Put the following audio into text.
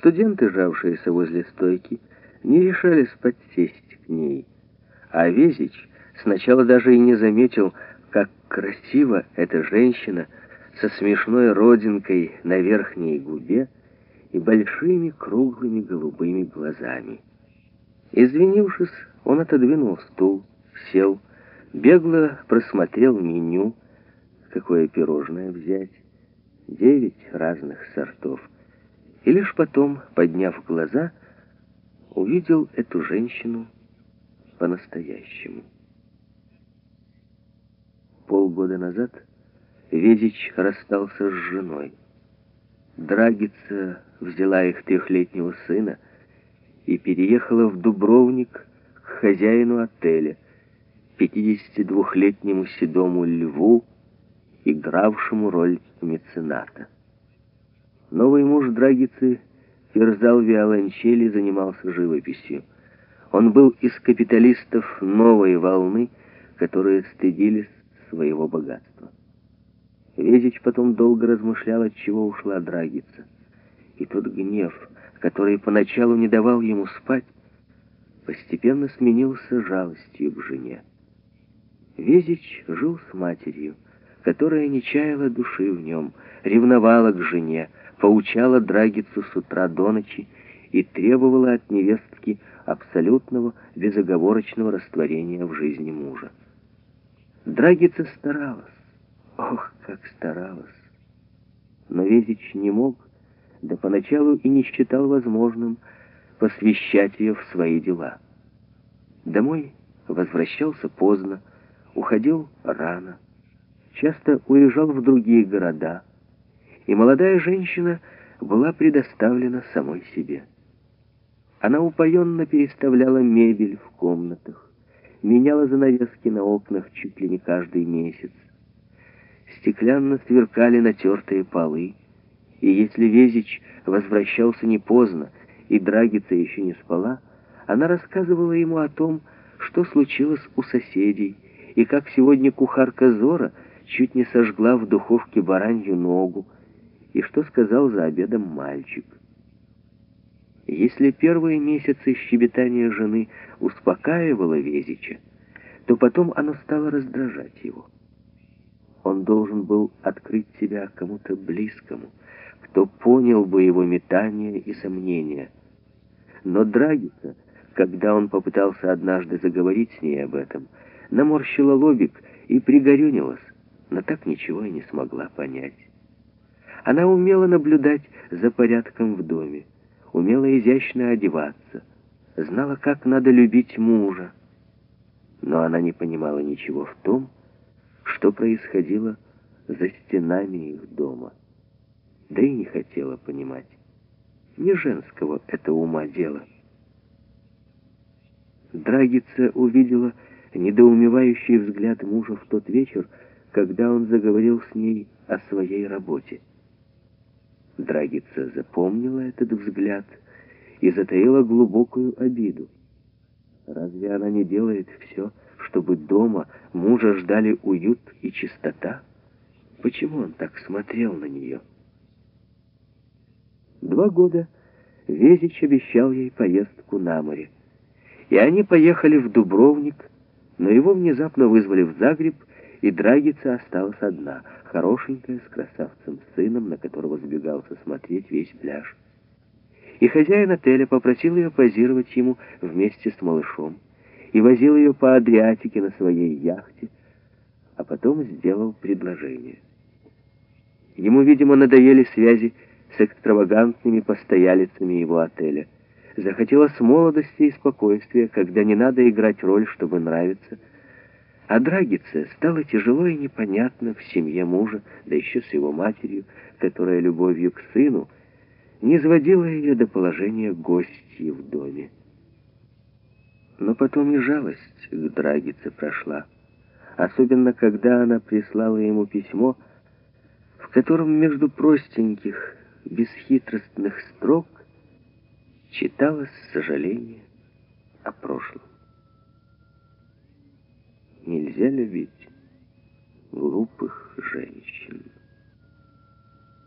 Студенты, жавшиеся возле стойки, не решались подсесть к ней, а Везич сначала даже и не заметил, как красиво эта женщина со смешной родинкой на верхней губе и большими круглыми голубыми глазами. Извинившись, он отодвинул стул, сел, бегло просмотрел меню, какое пирожное взять, девять разных сортов, и лишь потом, подняв глаза, увидел эту женщину по-настоящему. Полгода назад Ведич расстался с женой. Драгица взяла их трехлетнего сына и переехала в Дубровник к хозяину отеля, 52-летнему седому льву, игравшему роль мецената. Новый муж Драгицы терзал виолончели занимался живописью. Он был из капиталистов новой волны, которые стыдились своего богатства. Везич потом долго размышлял, от чего ушла Драгица. И тот гнев, который поначалу не давал ему спать, постепенно сменился жалостью к жене. Везич жил с матерью, которая не чаяла души в нем, ревновала к жене, поучала Драгицу с утра до ночи и требовала от невестки абсолютного безоговорочного растворения в жизни мужа. Драгица старалась, ох, как старалась. Но Везич не мог, да поначалу и не считал возможным посвящать ее в свои дела. Домой возвращался поздно, уходил рано, часто уезжал в другие города, и молодая женщина была предоставлена самой себе. Она упоенно переставляла мебель в комнатах, меняла занавески на окнах чуть ли не каждый месяц. Стеклянно сверкали натертые полы, и если Везич возвращался не поздно, и Драгица еще не спала, она рассказывала ему о том, что случилось у соседей, и как сегодня кухарка Зора чуть не сожгла в духовке баранью ногу, и что сказал за обедом мальчик. Если первые месяцы щебетания жены успокаивало Везича, то потом оно стало раздражать его. Он должен был открыть себя кому-то близкому, кто понял бы его метания и сомнения. Но Драгица, когда он попытался однажды заговорить с ней об этом, наморщила лобик и пригорюнилась, но так ничего и не смогла понять. Она умела наблюдать за порядком в доме, умела изящно одеваться, знала, как надо любить мужа. Но она не понимала ничего в том, что происходило за стенами их дома. Да и не хотела понимать. Не женского это ума дело. Драгица увидела недоумевающий взгляд мужа в тот вечер, когда он заговорил с ней о своей работе. Драгица запомнила этот взгляд и затаила глубокую обиду. Разве она не делает все, чтобы дома мужа ждали уют и чистота? Почему он так смотрел на нее? Два года Везич обещал ей поездку на море. И они поехали в Дубровник, но его внезапно вызвали в Загреб, и Драгица осталась одна, хорошенькая, с красавцем-сыном, на которого сбегался смотреть весь пляж. И хозяин отеля попросил ее позировать ему вместе с малышом, и возил ее по Адриатике на своей яхте, а потом сделал предложение. Ему, видимо, надоели связи с экстравагантными постоялицами его отеля. Захотелось молодости и спокойствия, когда не надо играть роль, чтобы нравиться, а Драгице стало тяжело и непонятно в семье мужа, да еще с его матерью, которая любовью к сыну не сводила ее до положения гостьи в доме. Но потом и жалость к Драгице прошла, особенно когда она прислала ему письмо, в котором между простеньких, бесхитростных строк читалось сожаление о прошлом. Нельзя любить глупых женщин.